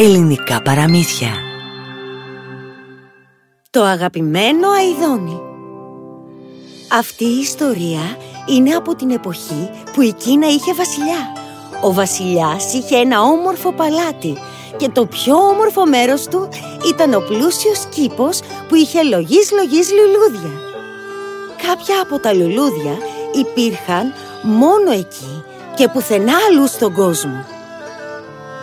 Ελληνικά παραμύθια. Το αγαπημένο Αιδόνι Αυτή η ιστορία είναι από την εποχή που η Κίνα είχε βασιλιά. Ο βασιλιάς είχε ένα όμορφο παλάτι και το πιο όμορφο μέρος του ήταν ο πλούσιος κήπος που είχε λογής λογής λουλούδια. Κάποια από τα λουλούδια υπήρχαν μόνο εκεί και πουθενά αλλού στον κόσμο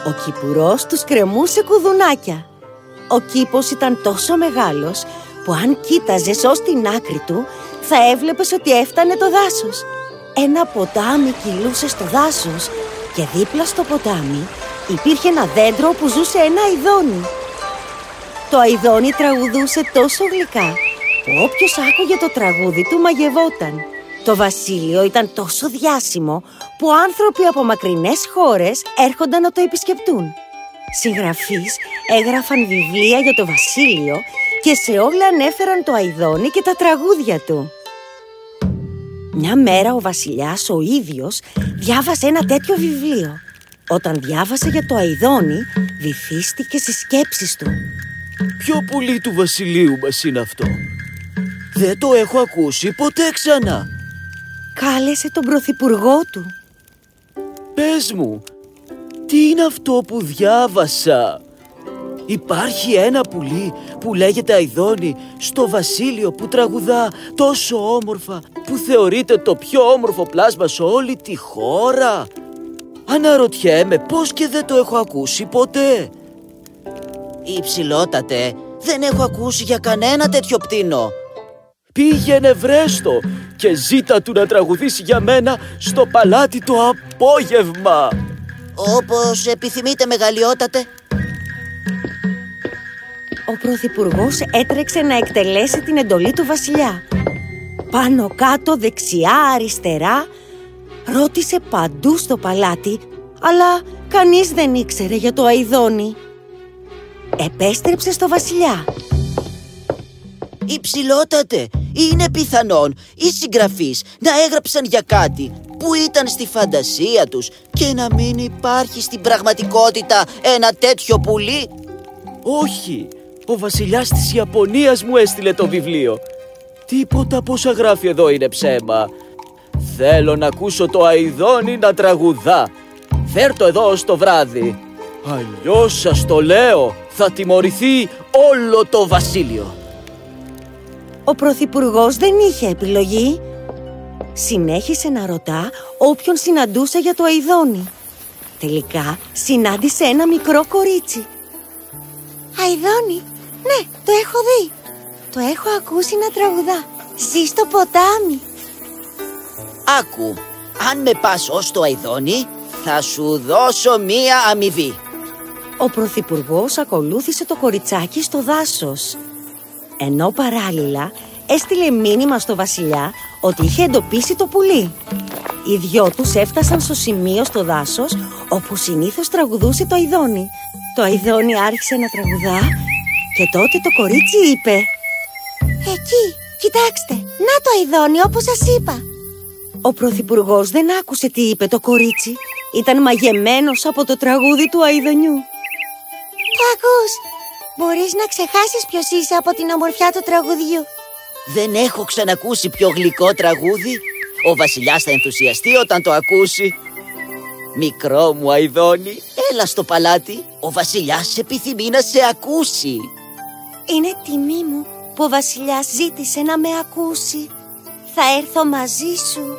ο κυπουρός τους κρεμούσε κουδουνάκια. Ο κήπος ήταν τόσο μεγάλος που αν κοίταζες ως την άκρη του θα έβλεπες ότι έφτανε το δάσος. Ένα ποτάμι κυλούσε στο δάσος και δίπλα στο ποτάμι υπήρχε ένα δέντρο που ζούσε ένα αηδόνι. Το αηδόνι τραγουδούσε τόσο γλυκά που όποιος άκουγε το τραγούδι του μαγευόταν. Το βασίλειο ήταν τόσο διάσημο που άνθρωποι από μακρινές χώρες έρχονταν να το επισκεπτούν. Συγγραφείς έγραφαν βιβλία για το βασίλειο και σε όλα ανέφεραν το αηδόνι και τα τραγούδια του. Μια μέρα ο βασιλιάς ο ίδιος διάβασε ένα τέτοιο βιβλίο. Όταν διάβασε για το αηδόνι, βυθίστηκε στις σκέψεις του. Ποιο πουλί του βασιλείου μας είναι αυτό; Δεν το έχω ακούσει ποτέ ξανά. Κάλεσε τον πρωθυπουργό του. Πες μου, τι είναι αυτό που διάβασα; Υπάρχει ένα πουλί που λέγεται Αιδόνι στο βασίλειο που τραγουδά τόσο όμορφα που θεωρείται το πιο όμορφο πλάσμα σε όλη τη χώρα. Αναρωτιέμαι πώς και δεν το έχω ακούσει ποτέ. Υψηλότατε, δεν έχω ακούσει για κανένα τέτοιο πτήνο. Πήγαινε βρέστο και ζήτα του να τραγουδήσει για μένα στο παλάτι το απόγευμα. Όπως επιθυμείτε μεγαλειότατε. Ο Πρωθυπουργός έτρεξε να εκτελέσει την εντολή του βασιλιά. Πάνω κάτω, δεξιά, αριστερά, ρώτησε παντού στο παλάτι, αλλά κανείς δεν ήξερε για το αηδόνι. Επέστρεψε στο βασιλιά. Υψηλότατε, είναι πιθανόν οι συγγραφείς να έγραψαν για κάτι που ήταν στη φαντασία τους και να μην υπάρχει στην πραγματικότητα ένα τέτοιο πουλί. Όχι, ο βασιλιάς της Ιαπωνίας μου έστειλε το βιβλίο. Τίποτα από όσα γράφει εδώ είναι ψέμα. Θέλω να ακούσω το αηδόνι να τραγουδά. Φέρ το εδώ ως το βράδυ. Αλλιώς σας το λέω, θα τιμωρηθεί όλο το βασίλειο. Ο Πρωθυπουργός δεν είχε επιλογή. Συνέχισε να ρωτά όποιον συναντούσε για το αηδόνι. Τελικά συνάντησε ένα μικρό κορίτσι. Αηδόνι, ναι, το έχω δει. Το έχω ακούσει να τραγουδά. Ζει στο ποτάμι. Άκου, αν με πας ως το αηδόνι, θα σου δώσω μία αμοιβή. Ο Πρωθυπουργός ακολούθησε το κοριτσάκι στο δάσος. Ενώ παράλληλα έστειλε μήνυμα στο βασιλιά ότι είχε εντοπίσει το πουλί. Οι δυο τους έφτασαν στο σημείο στο δάσος όπου συνήθως τραγουδούσε το αηδόνι. Το αηδόνι άρχισε να τραγουδά και τότε το κορίτσι είπε «Εκεί, κοιτάξτε, να το αηδόνι όπως σας είπα». Ο Πρωθυπουργός δεν άκουσε τι είπε το κορίτσι. Ήταν μαγεμένος από το τραγούδι του αηδονιού. Το ακούς, Μπορείς να ξεχάσεις ποιος είσαι από την ομορφιά του τραγουδιού. Δεν έχω ξανακούσει πιο γλυκό τραγούδι. Ο βασιλιάς θα ενθουσιαστεί όταν το ακούσει. Μικρό μου Αϊδόνι, έλα στο παλάτι. Ο βασιλιάς επιθυμεί να σε ακούσει. Είναι τιμή μου που ο βασιλιάς ζήτησε να με ακούσει. Θα έρθω μαζί σου.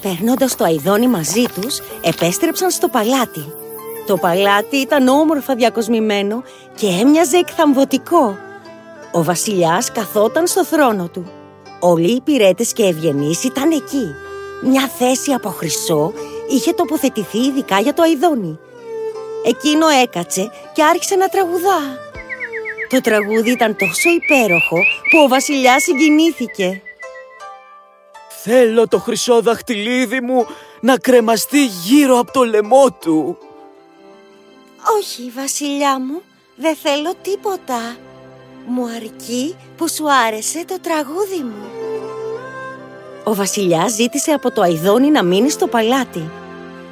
Παίρνοντας το Αϊδόνι μαζί τους, επέστρεψαν στο παλάτι το παλάτι ήταν όμορφα διακοσμημένο και έμοιαζε εκθαμβωτικό. Ο βασιλιάς καθόταν στο θρόνο του. Όλοι οι υπηρέτες και ευγενείς ήταν εκεί. Μια θέση από χρυσό είχε τοποθετηθεί ειδικά για το αηδόνι. Εκείνο έκατσε και άρχισε να τραγουδά. Το τραγούδι ήταν τόσο υπέροχο που ο βασιλιάς συγκινήθηκε. Θέλω το χρυσό δαχτυλίδι μου να κρεμαστεί γύρω από το λαιμό του. Όχι, βασιλιά μου, δεν θέλω τίποτα. Μου αρκεί που σου άρεσε το τραγούδι μου. Ο βασιλιάς ζήτησε από το αηδόνι να μείνει στο παλάτι.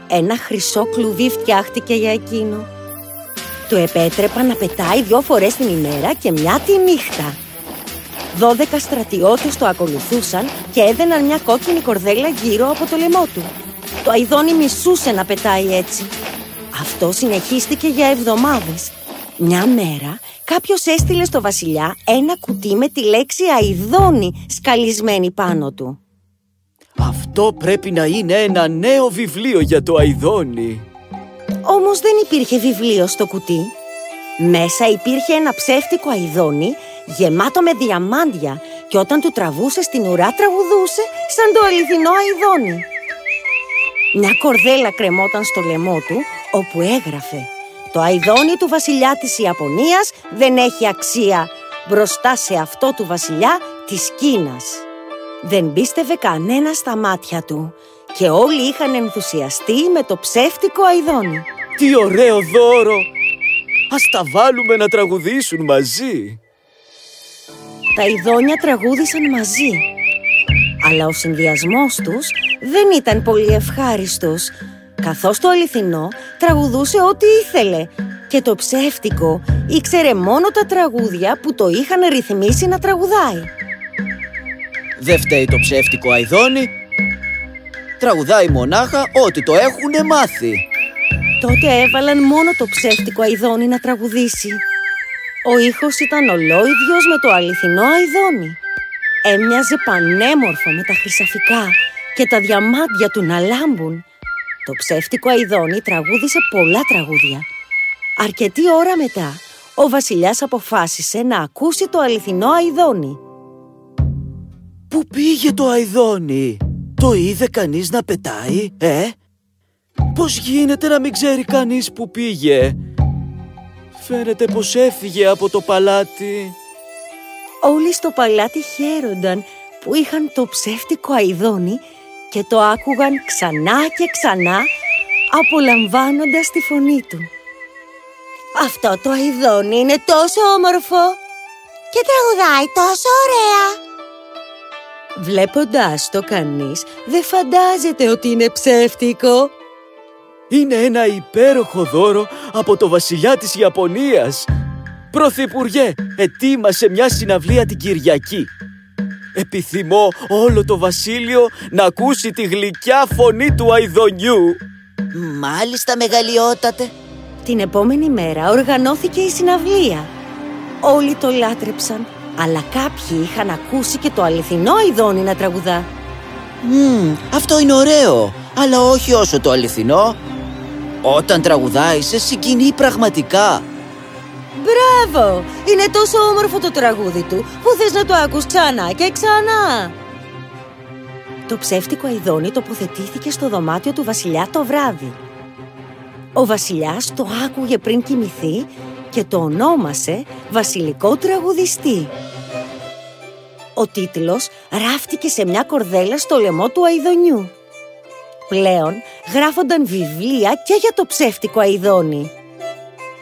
Ένα χρυσό κλουβί φτιάχτηκε για εκείνο. Του επέτρεπαν να πετάει δυο φορές την ημέρα και μια τη νύχτα. Δώδεκα στρατιώτες το ακολουθούσαν και έδαιναν μια κόκκινη κορδέλα γύρω από το λαιμό του. Το αηδόνι μισούσε να πετάει έτσι. Αυτό συνεχίστηκε για εβδομάδες. Μια μέρα κάποιος έστειλε στο βασιλιά ένα κουτί με τη λέξη αηδόνι σκαλισμένη πάνω του. Αυτό πρέπει να είναι ένα νέο βιβλίο για το αηδόνι. Όμως δεν υπήρχε βιβλίο στο κουτί. Μέσα υπήρχε ένα ψεύτικο αηδόνι γεμάτο με διαμάντια και όταν του τραβούσε στην ουρά τραγουδούσε σαν το αληθινό αηδόνι. Μια κορδέλα κρεμόταν στο λαιμό του όπου έγραφε «Το αηδόνι του βασιλιά της Ιαπωνίας δεν έχει αξία μπροστά σε αυτό του βασιλιά της Κίνας». Δεν πίστευε κανένα στα μάτια του και όλοι είχαν ενθουσιαστεί με το ψεύτικο αηδόνι. Τι ωραίο δώρο! Ας τα βάλουμε να τραγουδήσουν μαζί. Τα ειδόνια τραγούδησαν μαζί. Αλλά ο συνδυασμός τους δεν ήταν πολύ ευχάριστος, καθώς το αληθινό τραγουδούσε ό,τι ήθελε και το ψεύτικο ήξερε μόνο τα τραγούδια που το είχαν ρυθμίσει να τραγουδάει. Δεν φταίει το ψεύτικο αηδόνι. Τραγουδάει μονάχα ό,τι το έχουνε μάθει. Τότε έβαλαν μόνο το ψεύτικο αηδόνι να τραγουδήσει. Ο ήχος ήταν ολόιδιος με το αληθινό αηδόνι. Έμοιαζε πανέμορφο με τα χρυσαφικά και τα διαμάντια του να λάμπουν. Το ψεύτικο αηδόνι τραγούδισε πολλά τραγούδια. Αρκετή ώρα μετά, ο βασιλιάς αποφάσισε να ακούσει το αληθινό αηδόνι. Πού πήγε το αηδόνι; Το είδε κανείς να πετάει, ε; Πώς γίνεται να μην ξέρει κανείς που πήγε; Φαίνεται πως έφυγε από το παλάτι. Όλοι στο παλάτι χαίρονταν που είχαν το ψεύτικο αηδόνι και το άκουγαν ξανά και ξανά απολαμβάνοντας τη φωνή του. Αυτό το αηδόνι είναι τόσο όμορφο και τραγουδάει τόσο ωραία. Βλέποντάς το κανείς δεν φαντάζεται ότι είναι ψεύτικο. Είναι ένα υπέροχο δώρο από το βασιλιά της Ιαπωνίας. Πρωθυπουργέ, ετοίμασε μια συναυλία την Κυριακή. Επιθυμώ όλο το βασίλειο να ακούσει τη γλυκιά φωνή του αηδονιού. Μάλιστα μεγαλειότατε. Την επόμενη μέρα οργανώθηκε η συναυλία. Όλοι το λάτρεψαν, αλλά κάποιοι είχαν ακούσει και το αληθινό αηδόνι να τραγουδά. Μμμ, αυτό είναι ωραίο, αλλά όχι όσο το αληθινό. Όταν τραγουδάει σε συγκινεί πραγματικά. Μπράβο! Είναι τόσο όμορφο το τραγούδι του που θες να το ακούς ξανά και ξανά. Το ψεύτικο αηδόνι τοποθετήθηκε στο δωμάτιο του βασιλιά το βράδυ. Ο βασιλιάς το άκουγε πριν κοιμηθεί και το ονόμασε βασιλικό τραγουδιστή. Ο τίτλος ράφτηκε σε μια κορδέλα στο λαιμό του αηδονιού. Πλέον γράφονταν βιβλία και για το ψεύτικο αηδόνι.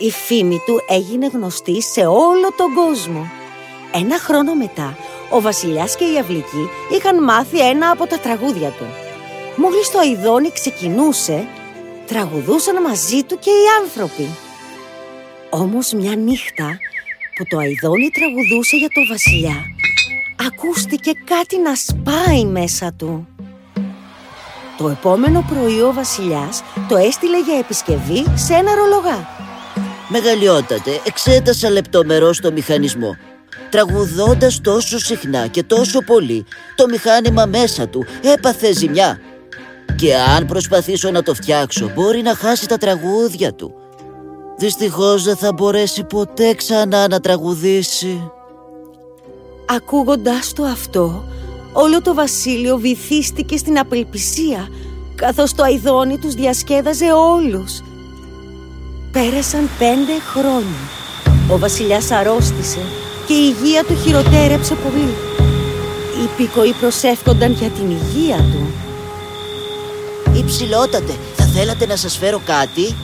Η φήμη του έγινε γνωστή σε όλο τον κόσμο. Ένα χρόνο μετά, ο βασιλιάς και η αυλική είχαν μάθει ένα από τα τραγούδια του. Μόλις το αηδόνι ξεκινούσε, τραγουδούσαν μαζί του και οι άνθρωποι. Όμως μια νύχτα που το αηδόνι τραγουδούσε για το βασιλιά, ακούστηκε κάτι να σπάει μέσα του. Το επόμενο πρωί ο βασιλιάς το έστειλε για επισκευή σε ένα ρολογά. Μεγαλειότατε, εξέτασα λεπτομερώς το μηχανισμό. Τραγουδώντας τόσο συχνά και τόσο πολύ, το μηχάνημα μέσα του έπαθε ζημιά. Και αν προσπαθήσω να το φτιάξω, μπορεί να χάσει τα τραγούδια του. Δυστυχώς δεν θα μπορέσει ποτέ ξανά να τραγουδήσει. Ακούγοντάς το αυτό, όλο το βασίλειο βυθίστηκε στην απελπισία, καθώς το αηδόνι τους διασκέδαζε όλους. Πέρασαν πέντε χρόνια. Ο βασιλιάς αρρώστησε και η υγεία του χειροτέρεψε πολύ. Οι υπηκοοί προσεύχονταν για την υγεία του. Υψηλότατε, θα θέλατε να σας φέρω κάτι;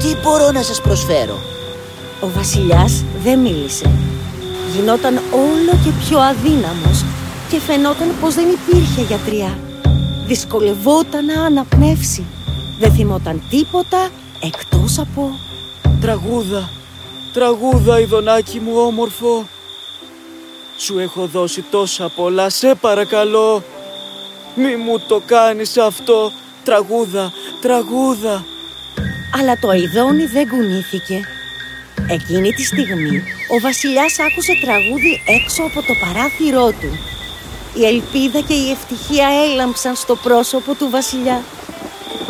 Τι μπορώ να σας προσφέρω; Ο βασιλιάς δεν μίλησε. Γινόταν όλο και πιο αδύναμος και φαινόταν πως δεν υπήρχε γιατριά. Δυσκολευόταν να αναπνεύσει. Δεν θυμόταν τίποτα εκτός από... Τραγούδα, Τραγούδα, ειδονάκι μου όμορφο. Σου έχω δώσει τόσα πολλά, σε παρακαλώ. Μη μου το κάνεις αυτό. Τραγούδα, τραγούδα. Αλλά το αηδόνι δεν κουνήθηκε. Εκείνη τη στιγμή ο βασιλιάς άκουσε τραγούδι έξω από το παράθυρό του. Η ελπίδα και η ευτυχία έλαμψαν στο πρόσωπο του βασιλιά.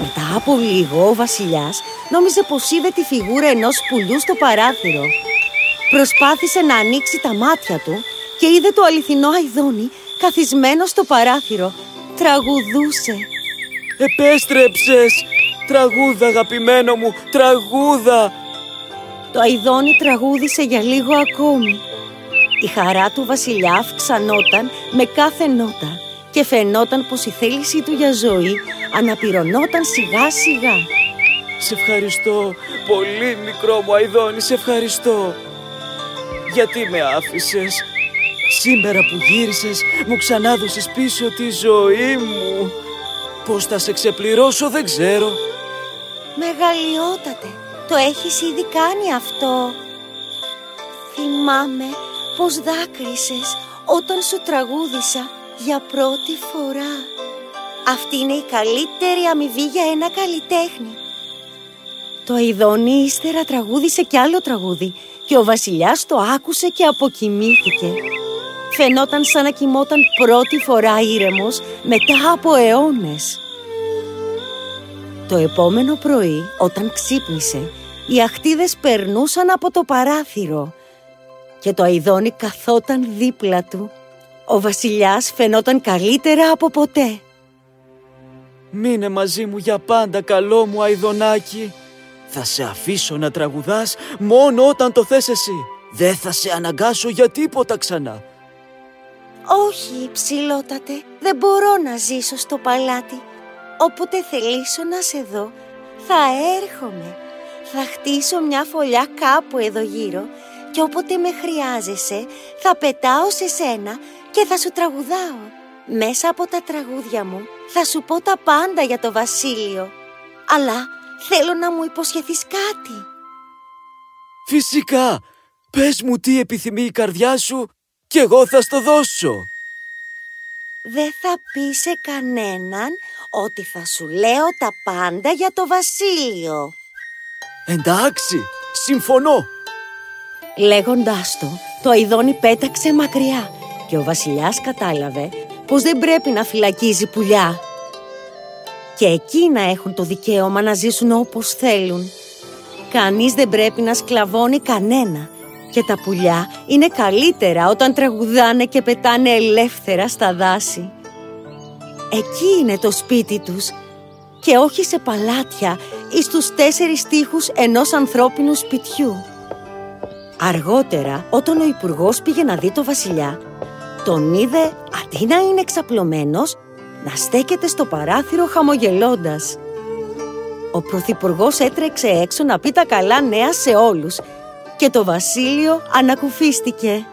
Μετά από λίγο ο βασιλιάς νόμιζε πως είδε τη φιγούρα ενός πουλιού στο παράθυρο. Προσπάθησε να ανοίξει τα μάτια του και είδε το αληθινό αηδόνι καθισμένο στο παράθυρο. Τραγουδούσε. Επέστρεψες! Τραγούδα, αγαπημένο μου, τραγούδα! Το αηδόνι τραγούδισε για λίγο ακόμη. Η χαρά του βασιλιά αυξανόταν με κάθε νότα και φαινόταν πως η θέλησή του για ζωή αναπηρωνόταν σιγά σιγά. Σε ευχαριστώ, πολύ μικρό μου αηδόνι, σε ευχαριστώ. Γιατί με άφησες; Σήμερα που γύρισες, μου ξανάδωσες πίσω τη ζωή μου. Πώς θα σε ξεπληρώσω δεν ξέρω. Μεγαλειότατε, το έχεις ήδη κάνει αυτό. Θυμάμαι πως δάκρυσες όταν σου τραγούδισα για πρώτη φορά. Αυτή είναι η καλύτερη αμοιβή για ένα καλλιτέχνη. Το αηδόνι ύστερα τραγούδισε κι άλλο τραγούδι και ο βασιλιάς το άκουσε και αποκοιμήθηκε. Φαινόταν σαν να κοιμόταν πρώτη φορά ήρεμος μετά από αιώνες. Το επόμενο πρωί, όταν ξύπνησε, οι αχτίδες περνούσαν από το παράθυρο και το αηδόνι καθόταν δίπλα του. Ο βασιλιάς φαινόταν καλύτερα από ποτέ. Μείνε μαζί μου για πάντα, καλό μου αηδονάκι. Θα σε αφήσω να τραγουδάς μόνο όταν το θες εσύ. Δεν θα σε αναγκάσω για τίποτα ξανά. Όχι, ψηλότατε, δεν μπορώ να ζήσω στο παλάτι. Όποτε θελήσω να σε δω, θα έρχομαι. Θα χτίσω μια φωλιά κάπου εδώ γύρω και όποτε με χρειάζεσαι, θα πετάω σε σένα και θα σου τραγουδάω. Μέσα από τα τραγούδια μου θα σου πω τα πάντα για το βασίλειο. Αλλά θέλω να μου υποσχεθείς κάτι. Φυσικά! Πες μου τι επιθυμεί η καρδιά σου και εγώ θα στο δώσω. Δεν θα πει σε κανέναν ότι θα σου λέω τα πάντα για το βασίλειο. Εντάξει, συμφωνώ. Λέγοντάς το, το αηδόνι πέταξε μακριά και ο βασιλιάς κατάλαβε πως δεν πρέπει να φυλακίζει πουλιά. Και εκείνα έχουν το δικαίωμα να ζήσουν όπως θέλουν. Κανείς δεν πρέπει να σκλαβώνει κανένα και τα πουλιά είναι καλύτερα όταν τραγουδάνε και πετάνε ελεύθερα στα δάση. Εκεί είναι το σπίτι τους και όχι σε παλάτια ή στους τέσσερις τείχους ενός ανθρώπινου σπιτιού. Αργότερα, όταν ο υπουργός πήγε να δει το βασιλιά, τον είδε αντί να είναι εξαπλωμένος, να στέκεται στο παράθυρο χαμογελώντας. Ο πρωθυπουργός έτρεξε έξω να πει τα καλά νέα σε όλους και το βασίλειο ανακουφίστηκε.